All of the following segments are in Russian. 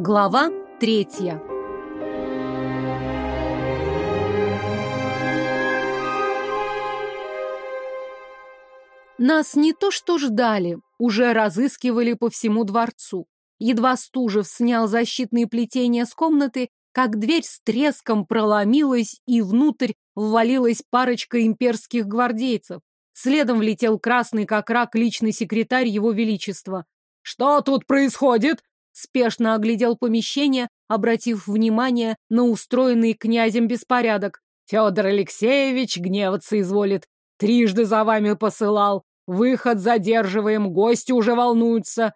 Глава третья. Нас не то что ждали, уже разыскивали по всему дворцу. Едва Стужев снял защитные плетения с комнаты, как дверь с треском проломилась, и внутрь ввалилась парочка имперских гвардейцев. Следом влетел красный как рак личный секретарь его величества. «Что тут происходит?» Спешно оглядел помещение, обратив внимание на устроенный князем беспорядок. «Федор Алексеевич гневаться изволит. Трижды за вами посылал. Выход задерживаем, гости уже волнуются.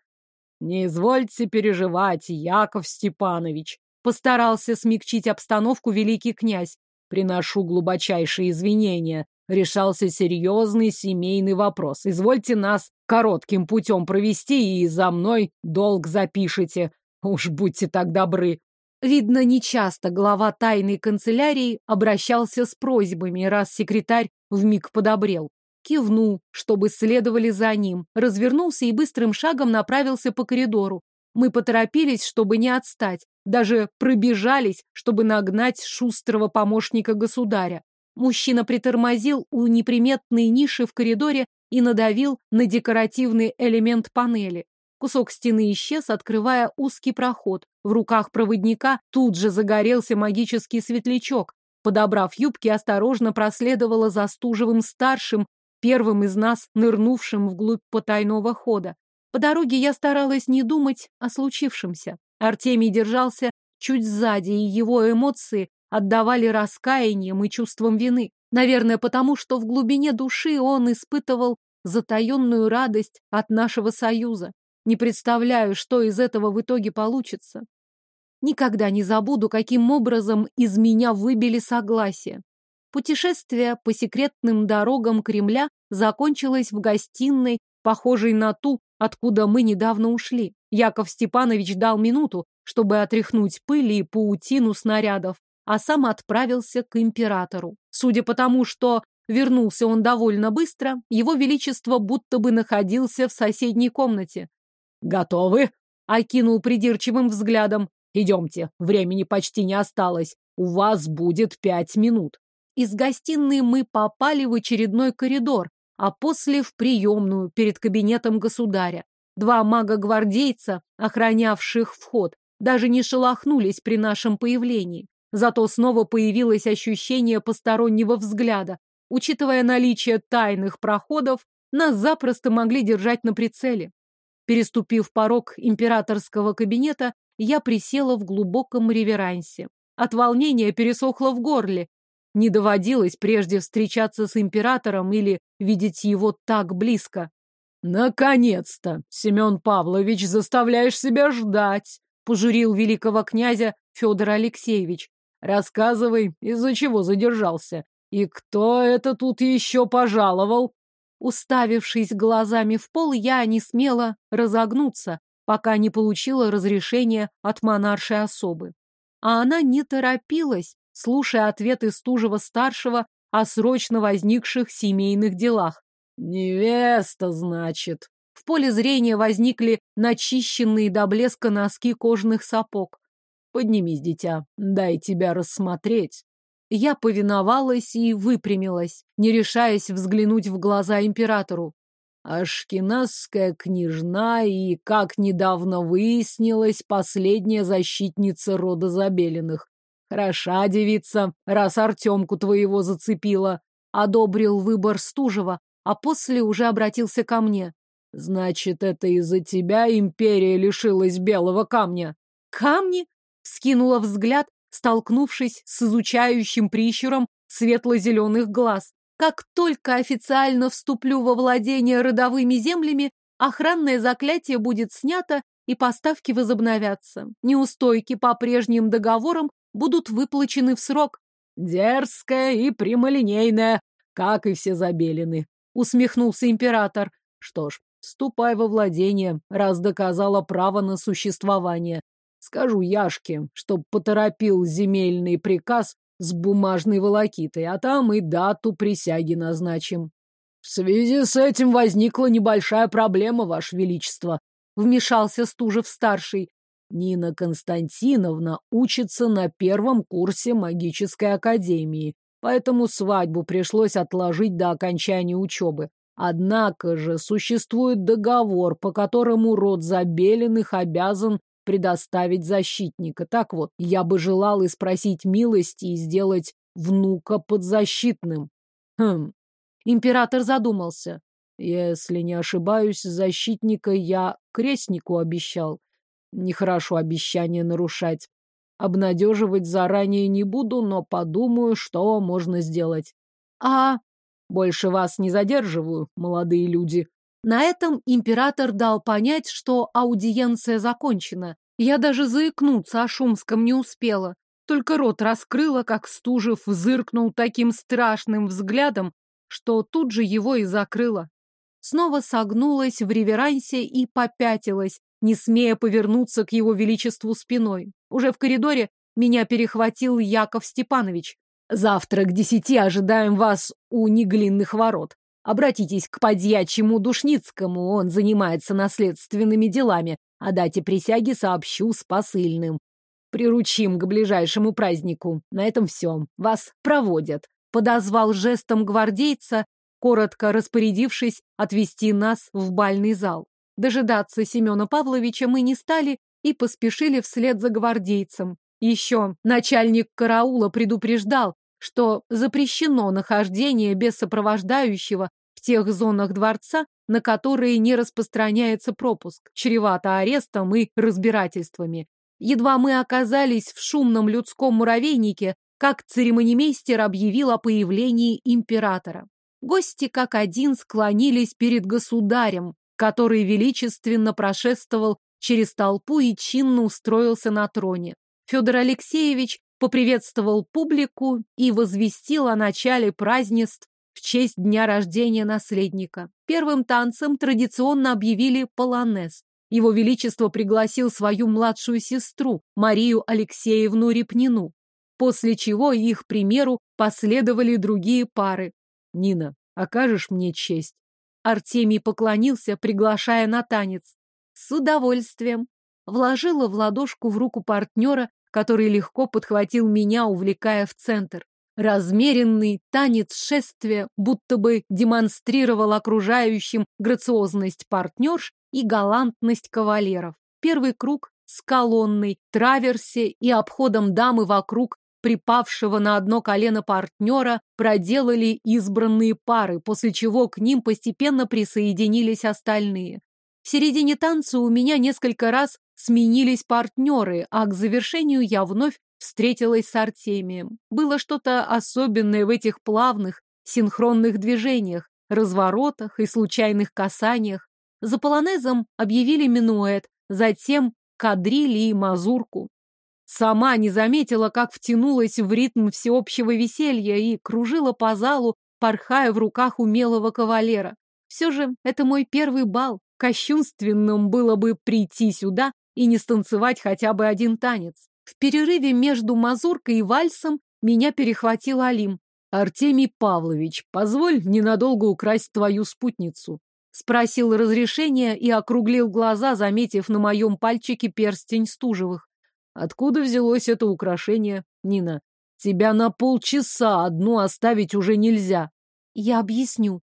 Не извольте переживать, Яков Степанович. Постарался смягчить обстановку великий князь. Приношу глубочайшие извинения. Решался серьезный семейный вопрос. Извольте нас коротким путем провести и за мной долг запишите. Уж будьте так добры. Видно, нечасто глава тайной канцелярии обращался с просьбами, раз секретарь вмиг подобрел кивнул, чтобы следовали за ним, развернулся и быстрым шагом направился по коридору. Мы поторопились, чтобы не отстать, даже пробежались, чтобы нагнать шустрого помощника государя. Мужчина притормозил у неприметной ниши в коридоре и надавил на декоративный элемент панели. Кусок стены исчез, открывая узкий проход. В руках проводника тут же загорелся магический светлячок. Подобрав юбки, осторожно проследовала за Стужевым старшим первым из нас, нырнувшим вглубь потайного хода. По дороге я старалась не думать о случившемся. Артемий держался чуть сзади, и его эмоции отдавали раскаянием и чувством вины. Наверное, потому что в глубине души он испытывал затаенную радость от нашего союза. Не представляю, что из этого в итоге получится. Никогда не забуду, каким образом из меня выбили согласие. Путешествие по секретным дорогам Кремля закончилось в гостиной, похожей на ту, откуда мы недавно ушли. Яков Степанович дал минуту, чтобы отряхнуть пыль и паутину снарядов, а сам отправился к императору. Судя по тому, что вернулся он довольно быстро, его величество будто бы находился в соседней комнате. «Готовы?» — окинул придирчивым взглядом. «Идемте, времени почти не осталось. У вас будет пять минут». Из гостиной мы попали в очередной коридор, а после в приемную перед кабинетом государя. Два мага-гвардейца, охранявших вход, даже не шелохнулись при нашем появлении. Зато снова появилось ощущение постороннего взгляда. Учитывая наличие тайных проходов, нас запросто могли держать на прицеле. Переступив порог императорского кабинета, я присела в глубоком реверансе. От волнения пересохло в горле, не доводилось прежде встречаться с императором или видеть его так близко. «Наконец-то, Семен Павлович, заставляешь себя ждать!» — пожурил великого князя Федор Алексеевич. «Рассказывай, из-за чего задержался? И кто это тут еще пожаловал?» Уставившись глазами в пол, я не смела разогнуться, пока не получила разрешения от монаршей особы. А она не торопилась, слушая ответы Стужева-старшего о срочно возникших семейных делах. «Невеста, значит». В поле зрения возникли начищенные до блеска носки кожаных сапог. «Поднимись, дитя, дай тебя рассмотреть». Я повиновалась и выпрямилась, не решаясь взглянуть в глаза императору. Ашкеназская княжна и, как недавно выяснилось, последняя защитница рода Забелиных. Хороша девица, раз Артемку твоего зацепила. Одобрил выбор Стужева, а после уже обратился ко мне. Значит, это из-за тебя империя лишилась белого камня. Камни? Скинула взгляд, столкнувшись с изучающим прищуром светло-зеленых глаз. Как только официально вступлю во владение родовыми землями, охранное заклятие будет снято и поставки возобновятся. Неустойки по прежним договорам будут выплачены в срок. Дерзкая и прямолинейная, как и все забелены, усмехнулся император. Что ж, ступай во владение, раз доказала право на существование. Скажу Яшке, чтоб поторопил земельный приказ с бумажной волокитой, а там и дату присяги назначим. В связи с этим возникла небольшая проблема, Ваше Величество, вмешался Стужев-старший. Нина Константиновна учится на первом курсе магической академии, поэтому свадьбу пришлось отложить до окончания учебы. Однако же существует договор, по которому род Забелиных обязан предоставить защитника. Так вот, я бы желал и спросить милости и сделать внука подзащитным. Хм. Император задумался. Если не ошибаюсь, защитника я крестнику обещал. Нехорошо обещание нарушать. Обнадеживать заранее не буду, но подумаю, что можно сделать. А больше вас не задерживаю, молодые люди. На этом император дал понять, что аудиенция закончена. Я даже заикнуться о Шумском не успела. Только рот раскрыла, как Стужев зыркнул таким страшным взглядом, что тут же его и закрыла. Снова согнулась в реверансе и попятилась, не смея повернуться к его величеству спиной. Уже в коридоре меня перехватил Яков Степанович. Завтра к десяти ожидаем вас у Неглинных ворот. Обратитесь к подьячему Душницкому, он занимается наследственными делами. О дате присяги сообщу с посыльным. Приручим к ближайшему празднику. На этом все. Вас проводят. Подозвал жестом гвардейца, коротко распорядившись отвести нас в бальный зал. Дожидаться Семена Павловича мы не стали и поспешили вслед за гвардейцем. Еще начальник караула предупреждал, что запрещено нахождение без сопровождающего в тех зонах дворца, на которые не распространяется пропуск, чревато арестом и разбирательствами. Едва мы оказались в шумном людском муравейнике, как церемонимейстер объявил о появлении императора. Гости как один склонились перед государем, который величественно прошествовал через толпу и чинно устроился на троне. Федор Алексеевич поприветствовал публику и возвестил о начале празднеств в честь дня рождения наследника. Первым танцем традиционно объявили полонез. Его Величество пригласил свою младшую сестру, Марию Алексеевну Репнину, после чего их примеру последовали другие пары. «Нина, окажешь мне честь?» Артемий поклонился, приглашая на танец. «С удовольствием!» Вложила в ладошку в руку партнера который легко подхватил меня, увлекая в центр. Размеренный танец шествия будто бы демонстрировал окружающим грациозность партнерш и галантность кавалеров. Первый круг с колонной, траверсе и обходом дамы вокруг припавшего на одно колено партнера проделали избранные пары, после чего к ним постепенно присоединились остальные. В середине танца у меня несколько раз сменились партнеры, а к завершению я вновь встретилась с Артемием. Было что-то особенное в этих плавных, синхронных движениях, разворотах и случайных касаниях. За полонезом объявили минуэт, затем кадрили и мазурку. Сама не заметила, как втянулась в ритм всеобщего веселья и кружила по залу, порхая в руках умелого кавалера. Все же это мой первый бал. Кощунственным было бы прийти сюда и не станцевать хотя бы один танец. В перерыве между мазуркой и вальсом меня перехватил Алим. «Артемий Павлович, позволь ненадолго украсть твою спутницу». Спросил разрешения и округлил глаза, заметив на моем пальчике перстень Стужевых. «Откуда взялось это украшение, Нина? Тебя на полчаса одну оставить уже нельзя». «Я объясню».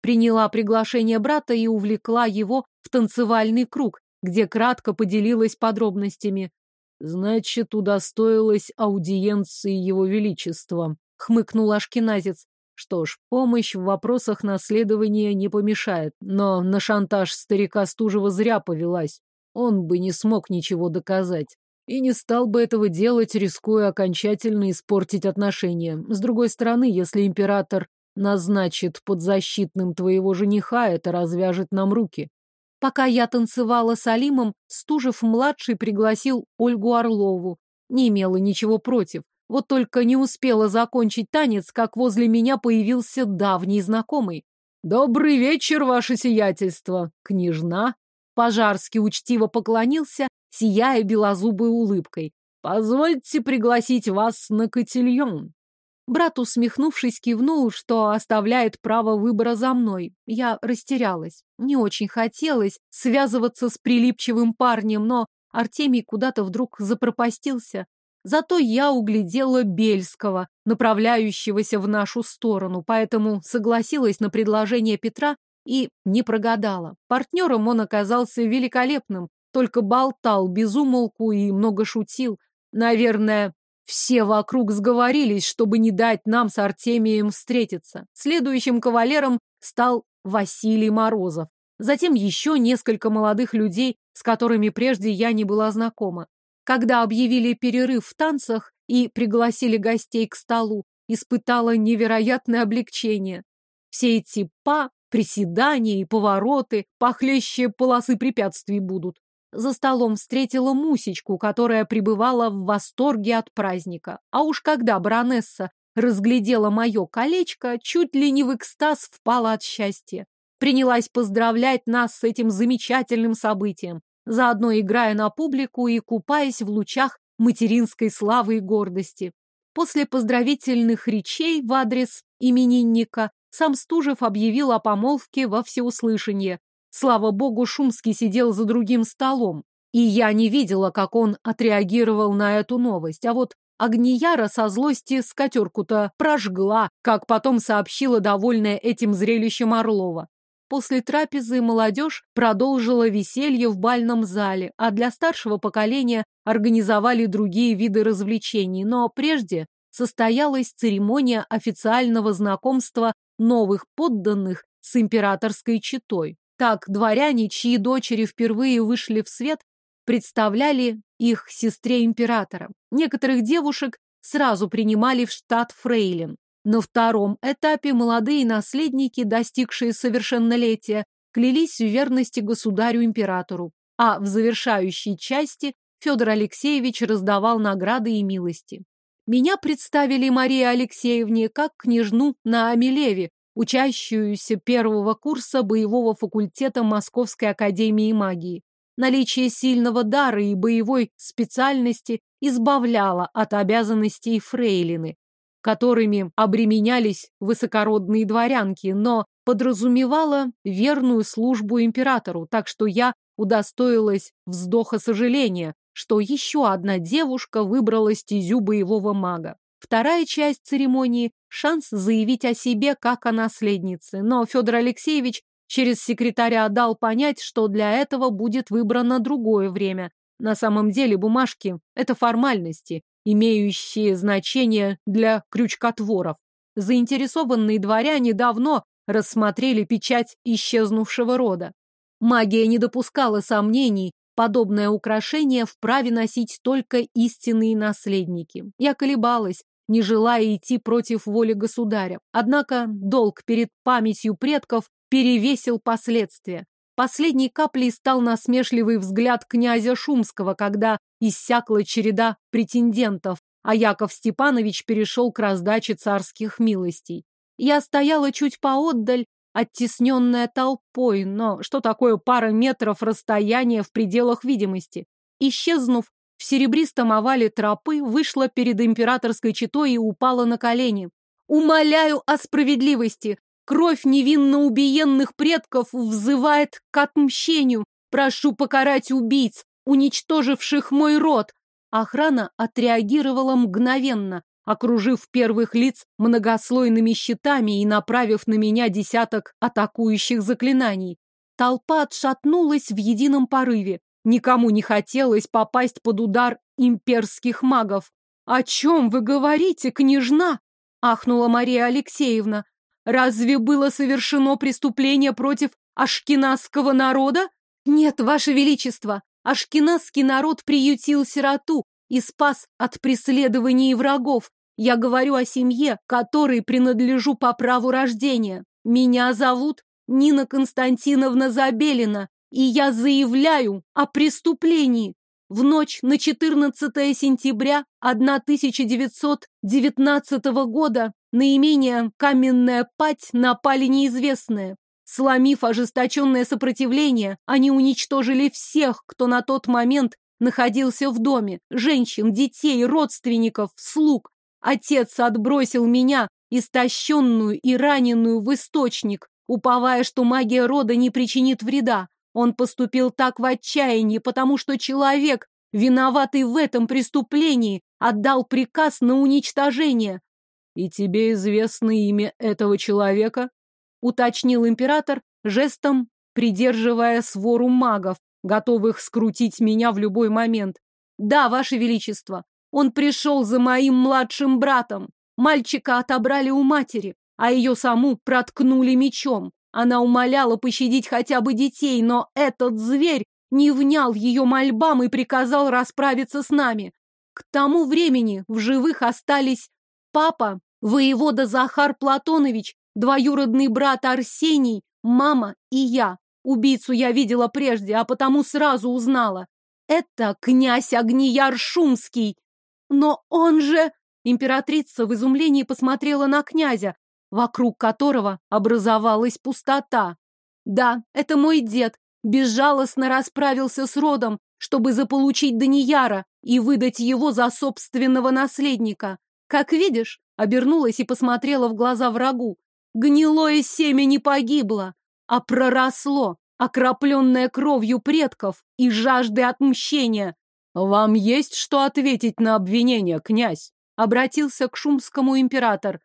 Приняла приглашение брата и увлекла его в танцевальный круг, где кратко поделилась подробностями. «Значит, удостоилась аудиенции его величества», — хмыкнул Ашкиназец. Что ж, помощь в вопросах наследования не помешает, но на шантаж старика Стужева зря повелась. Он бы не смог ничего доказать. И не стал бы этого делать, рискуя окончательно испортить отношения. С другой стороны, если император назначит подзащитным твоего жениха, это развяжет нам руки. Пока я танцевала с Алимом, Стужев-младший пригласил Ольгу Орлову. Не имела ничего против. Вот только не успела закончить танец, как возле меня появился давний знакомый. «Добрый вечер, ваше сиятельство, княжна!» Пожарский учтиво поклонился, сияя белозубой улыбкой. «Позвольте пригласить вас на котельон». Брат, усмехнувшись, кивнул, что оставляет право выбора за мной. Я растерялась. Не очень хотелось связываться с прилипчивым парнем, но Артемий куда-то вдруг запропастился. Зато я углядела Бельского, направляющегося в нашу сторону, поэтому согласилась на предложение Петра и не прогадала. Партнером он оказался великолепным, только болтал без умолку и много шутил. Наверное, все вокруг сговорились, чтобы не дать нам с Артемием встретиться. Следующим кавалером стал Василий Морозов. Затем еще несколько молодых людей, с которыми прежде я не была знакома. Когда объявили перерыв в танцах и пригласили гостей к столу, испытала невероятное облегчение. Все эти па, приседания и повороты похлеще полосы препятствий будут. За столом встретила Мусечку, которая пребывала в восторге от праздника. А уж когда баронесса разглядела мое колечко, чуть ли не в экстаз впала от счастья. Принялась поздравлять нас с этим замечательным событием, заодно играя на публику и купаясь в лучах материнской славы и гордости. После поздравительных речей в адрес именинника сам Стужев объявил о помолвке во всеуслышание, Слава богу, Шумский сидел за другим столом, и я не видела, как он отреагировал на эту новость. А вот Агнияра со злости скатерку-то прожгла, как потом сообщила довольная этим зрелищем Орлова. После трапезы молодежь продолжила веселье в бальном зале, а для старшего поколения организовали другие виды развлечений. Но прежде состоялась церемония официального знакомства новых подданных с императорской четой. Так дворяне, чьи дочери впервые вышли в свет, представляли их сестре императора. Некоторых девушек сразу принимали в штат фрейлин. На втором этапе молодые наследники, достигшие совершеннолетия, клялись в верности государю-императору, а в завершающей части Федор Алексеевич раздавал награды и милости. Меня представили Марии Алексеевне как княжну на Амилеве, учащуюся первого курса боевого факультета Московской академии магии. Наличие сильного дара и боевой специальности избавляло от обязанностей фрейлины, которыми обременялись высокородные дворянки, но подразумевало верную службу императору, так что я удостоилась вздоха сожаления, что еще одна девушка выбрала стезю боевого мага. Вторая часть церемонии – шанс заявить о себе как о наследнице, но Федор Алексеевич через секретаря дал понять, что для этого будет выбрано другое время. На самом деле бумажки – это формальности, имеющие значение для крючкотворов. Заинтересованные дворяне давно рассмотрели печать исчезнувшего рода. Магия не допускала сомнений, подобное украшение вправе носить только истинные наследники. Я колебалась, не желая идти против воли государя. Однако долг перед памятью предков перевесил последствия. Последней каплей стал насмешливый взгляд князя Шумского, когда иссякла череда претендентов, а Яков Степанович перешел к раздаче царских милостей. Я стояла чуть поотдаль, оттесненная толпой, но что такое пара метров расстояния в пределах видимости? Исчезнув в серебристом овале тропы вышла перед императорской четой и упала на колени. «Умоляю о справедливости! Кровь невинно убиенных предков взывает к отмщению! Прошу покарать убийц, уничтоживших мой род!» Охрана отреагировала мгновенно, окружив первых лиц многослойными щитами и направив на меня десяток атакующих заклинаний. Толпа отшатнулась в едином порыве. Никому не хотелось попасть под удар имперских магов. «О чем вы говорите, княжна?» — ахнула Мария Алексеевна. «Разве было совершено преступление против ашкеназского народа?» «Нет, ваше величество, ашкеназский народ приютил сироту и спас от преследований врагов. Я говорю о семье, которой принадлежу по праву рождения. Меня зовут Нина Константиновна Забелина, и я заявляю о преступлении. В ночь на 14 сентября 1919 года на имение Каменная Пать напали неизвестные. Сломив ожесточенное сопротивление, они уничтожили всех, кто на тот момент находился в доме. Женщин, детей, родственников, слуг. Отец отбросил меня, истощенную и раненую в источник, уповая, что магия рода не причинит вреда. Он поступил так в отчаянии, потому что человек, виноватый в этом преступлении, отдал приказ на уничтожение. «И тебе известно имя этого человека?» — уточнил император, жестом придерживая свору магов, готовых скрутить меня в любой момент. «Да, Ваше Величество, он пришел за моим младшим братом. Мальчика отобрали у матери, а ее саму проткнули мечом. Она умоляла пощадить хотя бы детей, но этот зверь не внял ее мольбам и приказал расправиться с нами. К тому времени в живых остались папа, воевода Захар Платонович, двоюродный брат Арсений, мама и я. Убийцу я видела прежде, а потому сразу узнала. Это князь Огнияр Шумский. Но он же... Императрица в изумлении посмотрела на князя, вокруг которого образовалась пустота. Да, это мой дед. Безжалостно расправился с родом, чтобы заполучить Данияра и выдать его за собственного наследника. Как видишь, обернулась и посмотрела в глаза врагу. Гнилое семя не погибло, а проросло, окропленное кровью предков и жаждой отмщения. «Вам есть что ответить на обвинение, князь?» — обратился к шумскому император.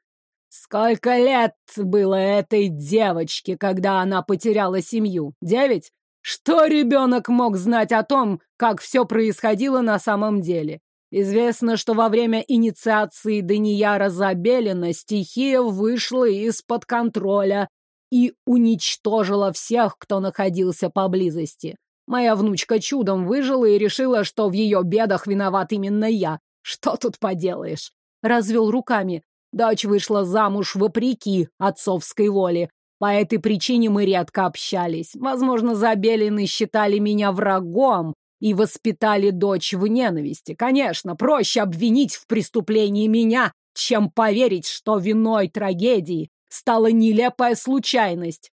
«Сколько лет было этой девочке, когда она потеряла семью? Девять? Что ребенок мог знать о том, как все происходило на самом деле? Известно, что во время инициации Данияра Забелина стихия вышла из-под контроля и уничтожила всех, кто находился поблизости. Моя внучка чудом выжила и решила, что в ее бедах виноват именно я. Что тут поделаешь? Развел руками. Дочь вышла замуж вопреки отцовской воле. По этой причине мы редко общались. Возможно, Забелины считали меня врагом и воспитали дочь в ненависти. Конечно, проще обвинить в преступлении меня, чем поверить, что виной трагедии стала нелепая случайность.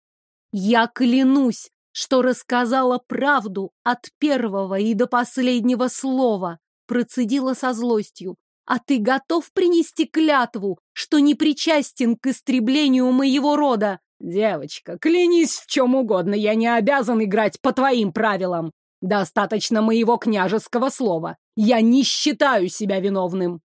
Я клянусь, что рассказала правду от первого и до последнего слова, процедила со злостью. А ты готов принести клятву, что не причастен к истреблению моего рода? Девочка, клянись в чем угодно, я не обязан играть по твоим правилам. Достаточно моего княжеского слова. Я не считаю себя виновным.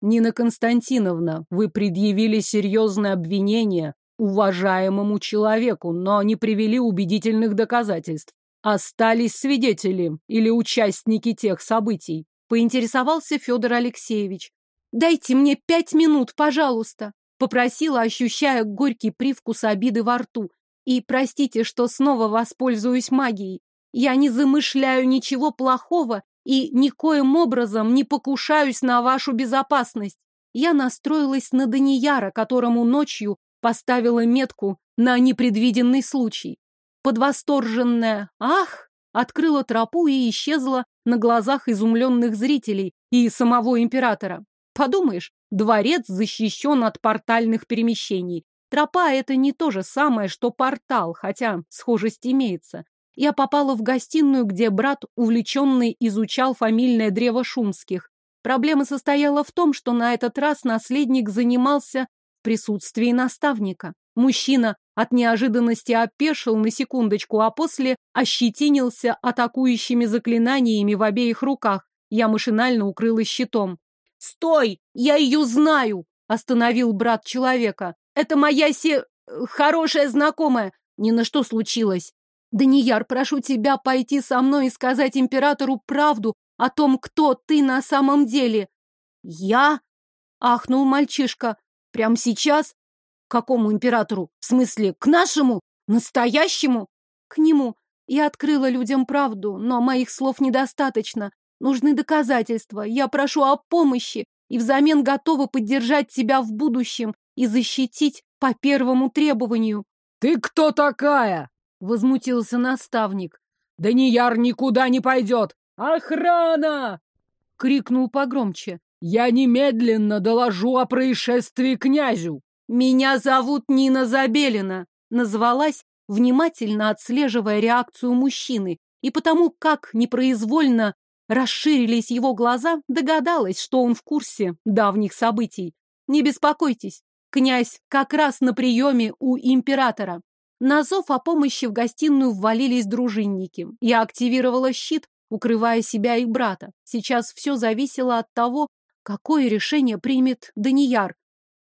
Нина Константиновна, вы предъявили серьезное обвинение уважаемому человеку, но не привели убедительных доказательств. Остались свидетели или участники тех событий. Поинтересовался Федор Алексеевич. «Дайте мне пять минут, пожалуйста!» Попросила, ощущая горький привкус обиды во рту. «И простите, что снова воспользуюсь магией. Я не замышляю ничего плохого и никоим образом не покушаюсь на вашу безопасность. Я настроилась на Данияра, которому ночью поставила метку на непредвиденный случай. Подвосторженная «Ах!» открыла тропу и исчезла на глазах изумленных зрителей и самого императора. Подумаешь, дворец защищен от портальных перемещений. Тропа — это не то же самое, что портал, хотя схожесть имеется. Я попала в гостиную, где брат, увлеченный, изучал фамильное древо Шумских. Проблема состояла в том, что на этот раз наследник занимался присутствии наставника. Мужчина от неожиданности опешил на секундочку, а после ощетинился атакующими заклинаниями в обеих руках. Я машинально укрылась щитом. «Стой! Я ее знаю!» — остановил брат человека. «Это моя се... хорошая знакомая. Ни на что случилось. Данияр, прошу тебя пойти со мной и сказать императору правду о том, кто ты на самом деле. Я? Ахнул мальчишка. Прямо сейчас? Какому императору? В смысле, к нашему? Настоящему? К нему. Я открыла людям правду, но моих слов недостаточно. Нужны доказательства. Я прошу о помощи и взамен готова поддержать тебя в будущем и защитить по первому требованию. Ты кто такая? Возмутился наставник. Данияр никуда не пойдет. Охрана! Крикнул погромче. Я немедленно доложу о происшествии князю. Меня зовут Нина Забелина. Назвалась, внимательно отслеживая реакцию мужчины, и потому, как непроизвольно расширились его глаза, догадалась, что он в курсе давних событий. Не беспокойтесь, князь как раз на приеме у императора. На зов о помощи в гостиную ввалились дружинники. Я активировала щит, укрывая себя и брата. Сейчас все зависело от того, какое решение примет Данияр.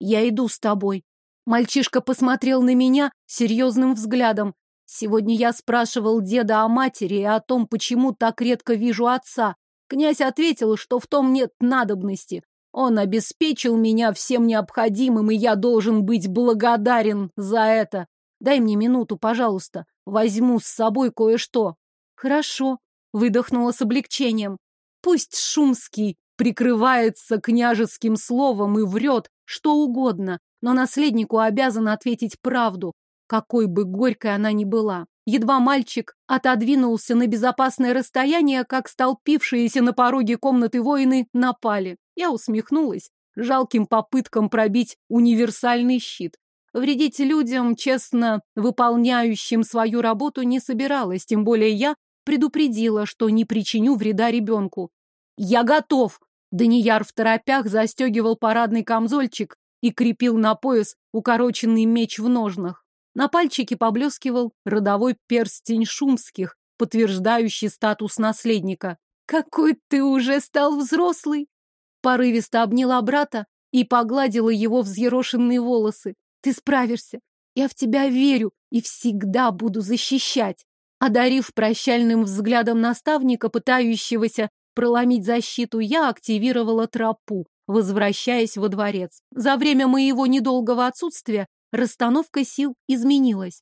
Я иду с тобой. Мальчишка посмотрел на меня серьезным взглядом. Сегодня я спрашивал деда о матери и о том, почему так редко вижу отца. Князь ответил, что в том нет надобности. Он обеспечил меня всем необходимым, и я должен быть благодарен за это. Дай мне минуту, пожалуйста. Возьму с собой кое-что. Хорошо, выдохнула с облегчением. Пусть Шумский прикрывается княжеским словом и врет что угодно, но наследнику обязан ответить правду, какой бы горькой она ни была. Едва мальчик отодвинулся на безопасное расстояние, как столпившиеся на пороге комнаты воины напали. Я усмехнулась жалким попыткам пробить универсальный щит. Вредить людям, честно выполняющим свою работу, не собиралась, тем более я предупредила, что не причиню вреда ребенку. «Я готов!» Данияр в торопях застегивал парадный камзольчик и крепил на пояс укороченный меч в ножнах. На пальчике поблескивал родовой перстень шумских, подтверждающий статус наследника. «Какой ты уже стал взрослый!» Порывисто обняла брата и погладила его взъерошенные волосы. «Ты справишься! Я в тебя верю и всегда буду защищать!» Одарив прощальным взглядом наставника, пытающегося проломить защиту, я активировала тропу, возвращаясь во дворец. За время моего недолгого отсутствия расстановка сил изменилась.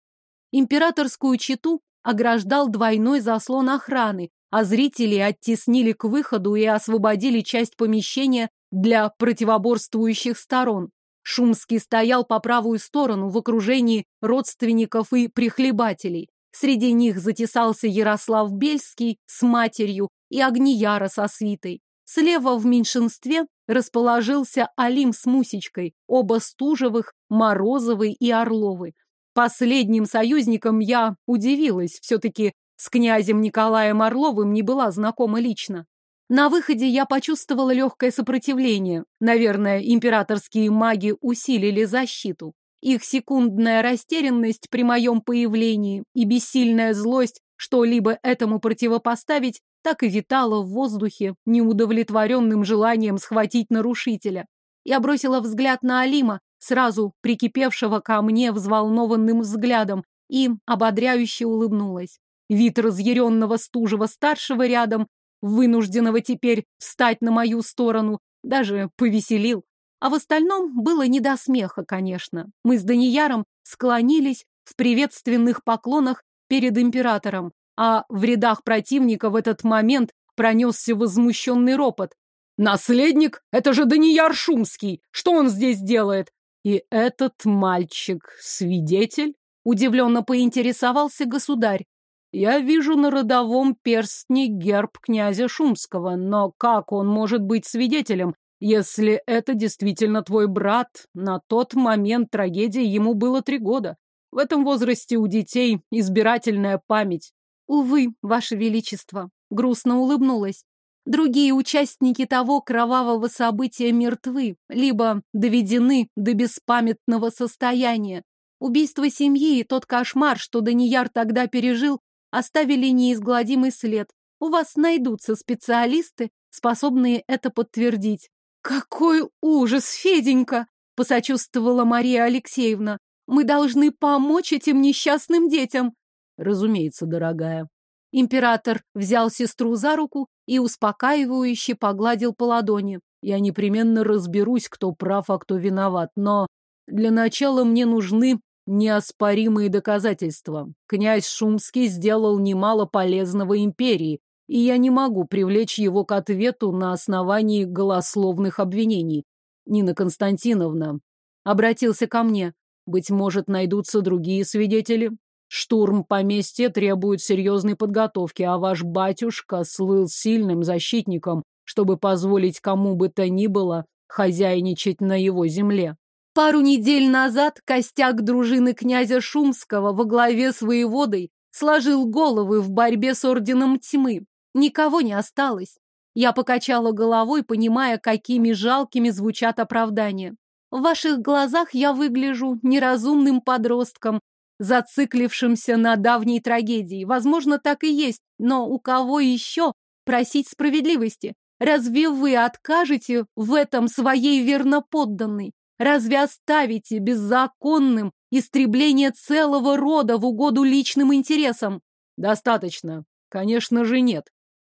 Императорскую читу ограждал двойной заслон охраны, а зрители оттеснили к выходу и освободили часть помещения для противоборствующих сторон. Шумский стоял по правую сторону в окружении родственников и прихлебателей. Среди них затесался Ярослав Бельский с матерью и Огнияра со свитой. Слева в меньшинстве расположился Алим с Мусечкой, оба Стужевых, Морозовой и Орловой. Последним союзником я удивилась, все-таки с князем Николаем Орловым не была знакома лично. На выходе я почувствовала легкое сопротивление. Наверное, императорские маги усилили защиту. Их секундная растерянность при моем появлении и бессильная злость что-либо этому противопоставить так и витала в воздухе неудовлетворенным желанием схватить нарушителя. Я бросила взгляд на Алима, сразу прикипевшего ко мне взволнованным взглядом, и ободряюще улыбнулась. Вид разъяренного стужего-старшего рядом, вынужденного теперь встать на мою сторону, даже повеселил. А в остальном было не до смеха, конечно. Мы с Данияром склонились в приветственных поклонах перед императором, а в рядах противника в этот момент пронесся возмущенный ропот. «Наследник? Это же Данияр Шумский! Что он здесь делает?» «И этот мальчик свидетель?» Удивленно поинтересовался государь. «Я вижу на родовом перстне герб князя Шумского, но как он может быть свидетелем, если это действительно твой брат? На тот момент трагедии ему было три года. В этом возрасте у детей избирательная память. Увы, ваше величество, грустно улыбнулась. Другие участники того кровавого события мертвы, либо доведены до беспамятного состояния. Убийство семьи и тот кошмар, что Данияр тогда пережил, оставили неизгладимый след. У вас найдутся специалисты, способные это подтвердить. Какой ужас, Феденька! Посочувствовала Мария Алексеевна. Мы должны помочь этим несчастным детям. Разумеется, дорогая. Император взял сестру за руку и успокаивающе погладил по ладони. Я непременно разберусь, кто прав, а кто виноват, но для начала мне нужны неоспоримые доказательства. Князь Шумский сделал немало полезного империи, и я не могу привлечь его к ответу на основании голословных обвинений. Нина Константиновна обратился ко мне. Быть может, найдутся другие свидетели? Штурм поместья требует серьезной подготовки, а ваш батюшка слыл сильным защитником, чтобы позволить кому бы то ни было хозяйничать на его земле. Пару недель назад костяк дружины князя Шумского во главе с воеводой сложил головы в борьбе с орденом тьмы. Никого не осталось. Я покачала головой, понимая, какими жалкими звучат оправдания. В ваших глазах я выгляжу неразумным подростком, зациклившимся на давней трагедии. Возможно, так и есть, но у кого еще просить справедливости? Разве вы откажете в этом своей верноподданной? Разве оставите беззаконным истребление целого рода в угоду личным интересам? Достаточно. Конечно же, нет.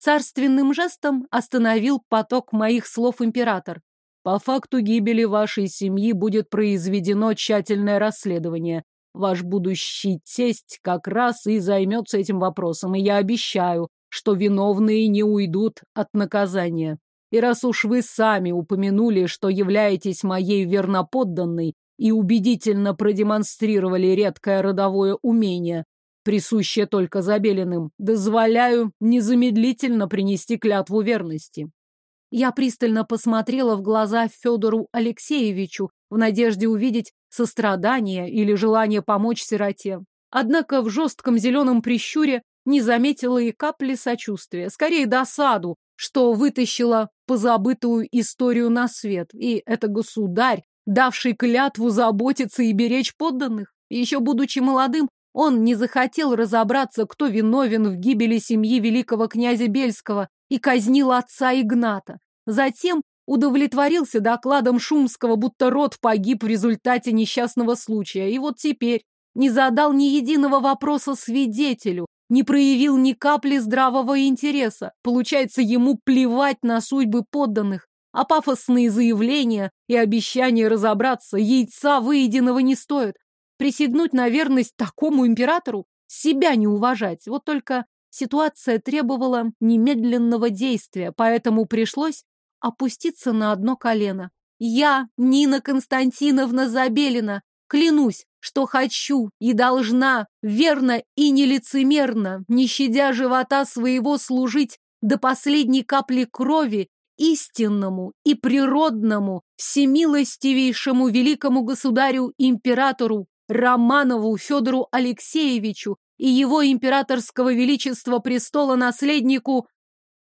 Царственным жестом остановил поток моих слов император. По факту гибели вашей семьи будет произведено тщательное расследование. Ваш будущий тесть как раз и займется этим вопросом, и я обещаю, что виновные не уйдут от наказания. И раз уж вы сами упомянули, что являетесь моей верноподданной и убедительно продемонстрировали редкое родовое умение, присущее только Забелиным, дозволяю незамедлительно принести клятву верности. Я пристально посмотрела в глаза Федору Алексеевичу в надежде увидеть сострадание или желание помочь сироте. Однако в жестком зеленом прищуре не заметила и капли сочувствия, скорее досаду, что вытащила позабытую историю на свет. И это государь, давший клятву заботиться и беречь подданных. еще будучи молодым, он не захотел разобраться, кто виновен в гибели семьи великого князя Бельского и казнил отца Игната. Затем удовлетворился докладом Шумского, будто род погиб в результате несчастного случая. И вот теперь не задал ни единого вопроса свидетелю, не проявил ни капли здравого интереса. Получается, ему плевать на судьбы подданных, а пафосные заявления и обещания разобраться яйца выеденного не стоят. Присягнуть на верность такому императору? Себя не уважать. Вот только ситуация требовала немедленного действия, поэтому пришлось опуститься на одно колено. Я, Нина Константиновна Забелина, клянусь, что хочу и должна верно и нелицемерно, не щадя живота своего, служить до последней капли крови истинному и природному, всемилостивейшему великому государю-императору Романову Федору Алексеевичу и его императорского величества престола наследнику...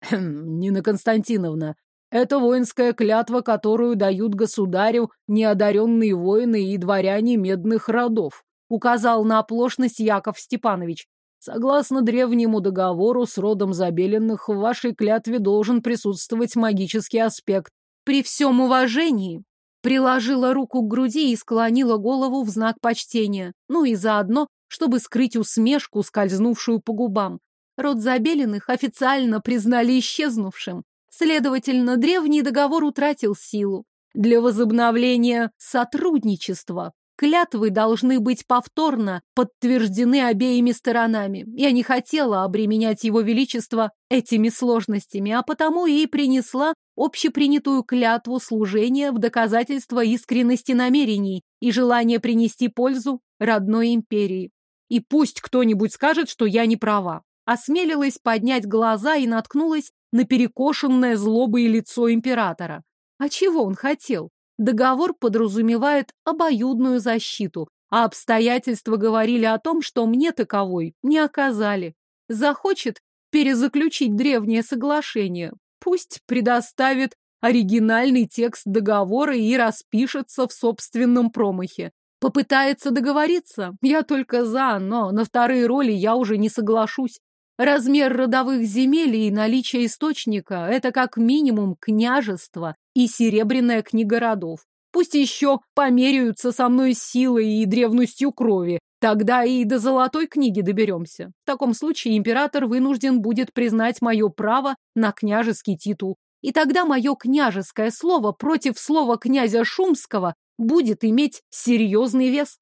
Нина Константиновна, это воинская клятва, которую дают государю неодаренные воины и дворяне медных родов, указал на оплошность Яков Степанович. Согласно древнему договору с родом Забеленных, в вашей клятве должен присутствовать магический аспект. При всем уважении приложила руку к груди и склонила голову в знак почтения, ну и заодно, чтобы скрыть усмешку, скользнувшую по губам. Род Забеленных официально признали исчезнувшим. Следовательно, древний договор утратил силу. Для возобновления сотрудничества клятвы должны быть повторно подтверждены обеими сторонами. Я не хотела обременять его величество этими сложностями, а потому и принесла общепринятую клятву служения в доказательство искренности намерений и желания принести пользу родной империи. И пусть кто-нибудь скажет, что я не права. Осмелилась поднять глаза и наткнулась на перекошенное злобой лицо императора. А чего он хотел? Договор подразумевает обоюдную защиту, а обстоятельства говорили о том, что мне таковой не оказали. Захочет перезаключить древнее соглашение, пусть предоставит оригинальный текст договора и распишется в собственном промахе. Попытается договориться, я только за, но на вторые роли я уже не соглашусь. Размер родовых земель и наличие источника – это как минимум княжество и серебряная книга родов. Пусть еще померяются со мной силой и древностью крови, тогда и до золотой книги доберемся. В таком случае император вынужден будет признать мое право на княжеский титул. И тогда мое княжеское слово против слова князя Шумского будет иметь серьезный вес.